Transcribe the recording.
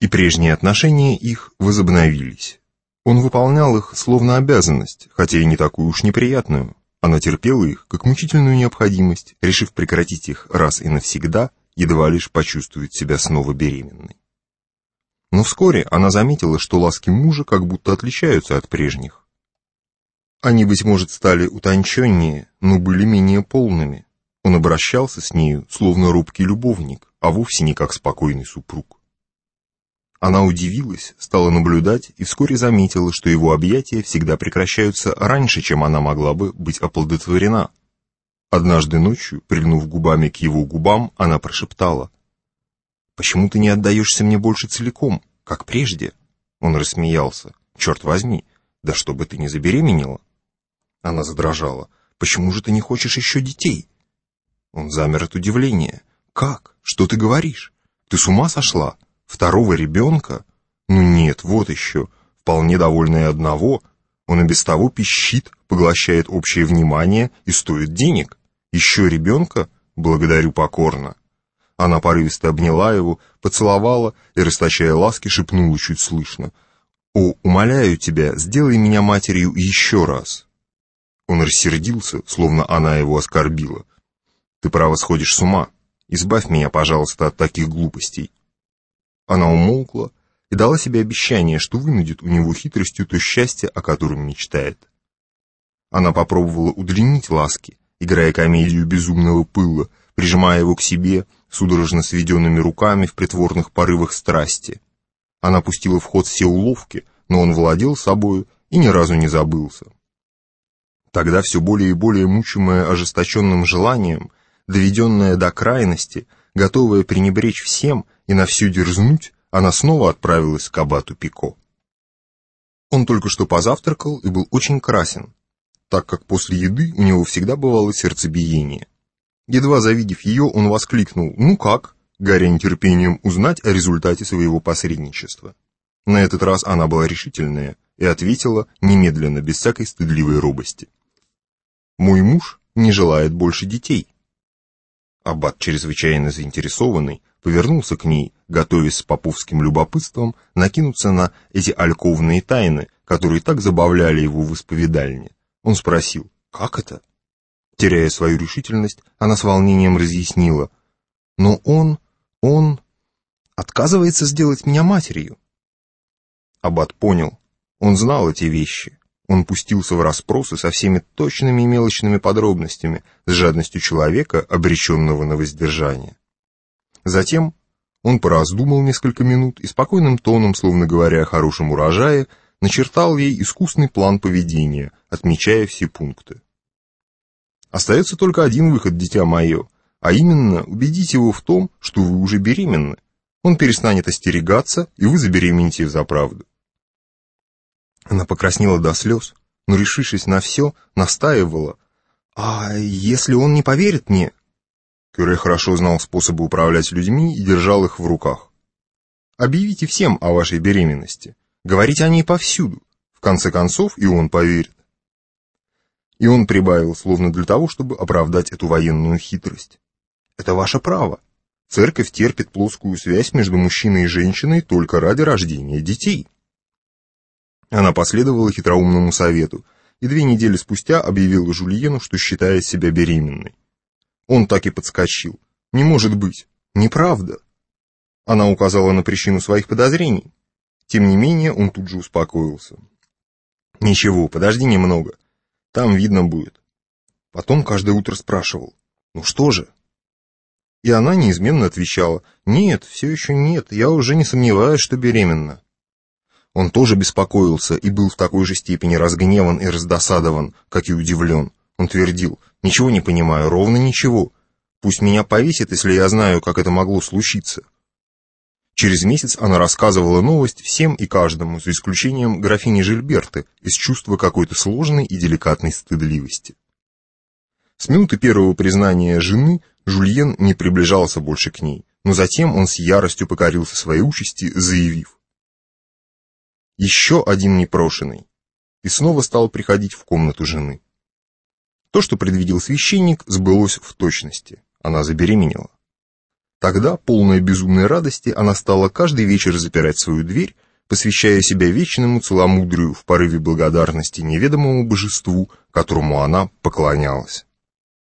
и прежние отношения их возобновились. Он выполнял их словно обязанность, хотя и не такую уж неприятную. Она терпела их, как мучительную необходимость, решив прекратить их раз и навсегда, едва лишь почувствует себя снова беременной. Но вскоре она заметила, что ласки мужа как будто отличаются от прежних. Они, быть может, стали утонченнее, но были менее полными. Он обращался с нею, словно робкий любовник, а вовсе не как спокойный супруг. Она удивилась, стала наблюдать и вскоре заметила, что его объятия всегда прекращаются раньше, чем она могла бы быть оплодотворена. Однажды ночью, прильнув губами к его губам, она прошептала. «Почему ты не отдаешься мне больше целиком, как прежде?» Он рассмеялся. «Черт возьми, да чтобы ты не забеременела!» Она задрожала. «Почему же ты не хочешь еще детей?» Он замер от удивления. «Как? Что ты говоришь? Ты с ума сошла?» Второго ребенка? Ну нет, вот еще. Вполне довольный одного. Он и без того пищит, поглощает общее внимание и стоит денег. Еще ребенка? Благодарю покорно. Она порывисто обняла его, поцеловала и, расточая ласки, шепнула чуть слышно. «О, умоляю тебя, сделай меня матерью еще раз!» Он рассердился, словно она его оскорбила. «Ты право сходишь с ума. Избавь меня, пожалуйста, от таких глупостей. Она умолкла и дала себе обещание, что вынудит у него хитростью то счастье, о котором мечтает. Она попробовала удлинить ласки, играя комедию безумного пыла, прижимая его к себе, судорожно сведенными руками в притворных порывах страсти. Она пустила в ход все уловки, но он владел собою и ни разу не забылся. Тогда все более и более мучимая ожесточенным желанием, доведенная до крайности, готовая пренебречь всем и на всю дерзнуть, она снова отправилась к абату Пико. Он только что позавтракал и был очень красен, так как после еды у него всегда бывало сердцебиение. Едва завидев ее, он воскликнул «Ну как?», горя нетерпением узнать о результате своего посредничества. На этот раз она была решительная и ответила немедленно, без всякой стыдливой робости. «Мой муж не желает больше детей». Аббат, чрезвычайно заинтересованный, повернулся к ней, готовясь с поповским любопытством накинуться на эти альковные тайны, которые так забавляли его в исповедальне. Он спросил, как это? Теряя свою решительность, она с волнением разъяснила, но он, он отказывается сделать меня матерью. Аббат понял, он знал эти вещи. Он пустился в расспросы со всеми точными и мелочными подробностями, с жадностью человека, обреченного на воздержание. Затем он пораздумал несколько минут и спокойным тоном, словно говоря о хорошем урожае, начертал ей искусный план поведения, отмечая все пункты. Остается только один выход, дитя мое, а именно убедить его в том, что вы уже беременны. Он перестанет остерегаться, и вы забеременеете за правду. Она покраснела до слез, но, решившись на все, настаивала. «А если он не поверит мне?» Кюре хорошо знал способы управлять людьми и держал их в руках. «Объявите всем о вашей беременности. Говорите о ней повсюду. В конце концов, и он поверит». И он прибавил, словно для того, чтобы оправдать эту военную хитрость. «Это ваше право. Церковь терпит плоскую связь между мужчиной и женщиной только ради рождения детей». Она последовала хитроумному совету и две недели спустя объявила Жульену, что считает себя беременной. Он так и подскочил. «Не может быть! Неправда!» Она указала на причину своих подозрений. Тем не менее, он тут же успокоился. «Ничего, подожди немного. Там видно будет». Потом каждое утро спрашивал. «Ну что же?» И она неизменно отвечала. «Нет, все еще нет, я уже не сомневаюсь, что беременна». Он тоже беспокоился и был в такой же степени разгневан и раздосадован, как и удивлен. Он твердил, «Ничего не понимаю, ровно ничего. Пусть меня повесит, если я знаю, как это могло случиться». Через месяц она рассказывала новость всем и каждому, за исключением графини Жильберты, из чувства какой-то сложной и деликатной стыдливости. С минуты первого признания жены Жульен не приближался больше к ней, но затем он с яростью покорился своей участи, заявив, еще один непрошенный, и снова стал приходить в комнату жены. То, что предвидел священник, сбылось в точности. Она забеременела. Тогда, полная безумной радости, она стала каждый вечер запирать свою дверь, посвящая себя вечному целомудрию в порыве благодарности неведомому божеству, которому она поклонялась.